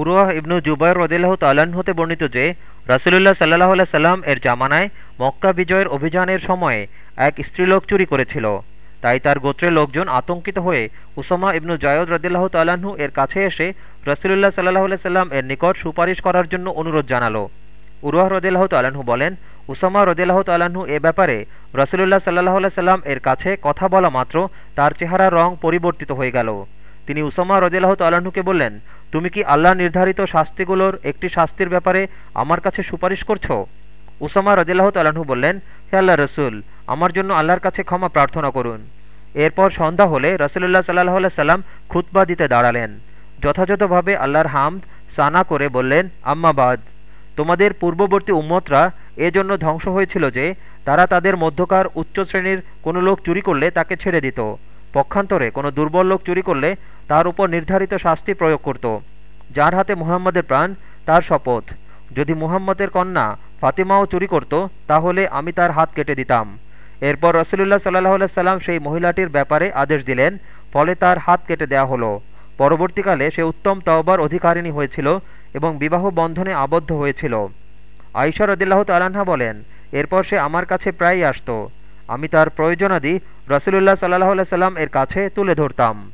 উরওয়াহ ইবনু জুবাইর রদিল্লাহ তাল্লাহ্ন হতে বর্ণিত যে, রাসুলুল্লাহ সাল্লাহ আল্লাহ সাল্লাম এর জামানায় মক্কা বিজয়ের অভিযানের সময়ে এক স্ত্রীলোক চুরি করেছিল। তাই তার গোত্রের লোকজন আতঙ্কিত হয়ে উসমা ইবনু জায়দ রদিল্লাহ তাল্লাহ্ন এর কাছে এসে রসুলুল্লাহ সাল্লাহ আল্লাহ সাল্লাম এর নিকট সুপারিশ করার জন্য অনুরোধ জানালো। উরুয়াহ রদিল্লাহ তাল্লাহ্ন বলেন, উসামা রদিল্লাহ তাল্লাহ্ন এ ব্যাপারে রসুলুল্লাহ সাল্লাহ আল্লাহ সাল্লাম এর কাছে কথা বলা মাত্র তার চেহারা রং পরিবর্তিত হয়ে গেল। তিনি উসামা রদিল্লাহ তাল্লাহ্নকে বললেন, তুমি কি আল্লাহ নির্ধারিত শাস্তিগুলোর একটি শাস্তির ব্যাপারে আমার কাছে সুপারিশ করছ? উসামা রদিল্লাহ তাল্লাহ্ন বললেন, হে আল্লাহ রসুল, আমার জন্য আল্লাহর কাছে ক্ষমা প্রার্থনা করুন। এরপর সন্ধ্যা হলে রসুল্লাহ সাল্লাহ সাল্লাম খুতবা দিতে দাঁড়ালেন। যথাযথভাবে আল্লাহর হামদ সানা করে বললেন আম্মাবাদ তোমাদের পূর্ববর্তী উম্মতরা এজন্য ধ্বংস হয়েছিল যে, তারা তাদের মধ্যকার উচ্চ শ্রেণির কোনো লোক চুরি করলে তাকে ছেড়ে দিত। পক্ষান্তরে কোনো দুর্বল লোক চুরি করলে তার উপর নির্ধারিত শাস্তি প্রয়োগ করত। যার হাতে মুহাম্মদের প্রাণ, তার শপথ। যদি মুহাম্মদের কন্যা ফাতিমাও চুরি করত, তাহলে আমি তার হাত কেটে দিতাম। এরপর রসুলুল্লাহ সাল্লাহ সাল্লাম সেই মহিলাটির ব্যাপারে আদেশ দিলেন, ফলে তার হাত কেটে দেয়া হলো। পরবর্তীকালে সে উত্তম তওবার অধিকারিণী হয়েছিল এবং বিবাহ বন্ধনে আবদ্ধ হয়েছিল। আইসা রদিল্লাহ তালাহা বলেন, এরপর সে আমার কাছে প্রায়ই আসতো। আমি তার প্রয়োজনাদি রসুলুল্লাহ সাল্লাহ সাল্লাম এর কাছে তুলে ধরতাম।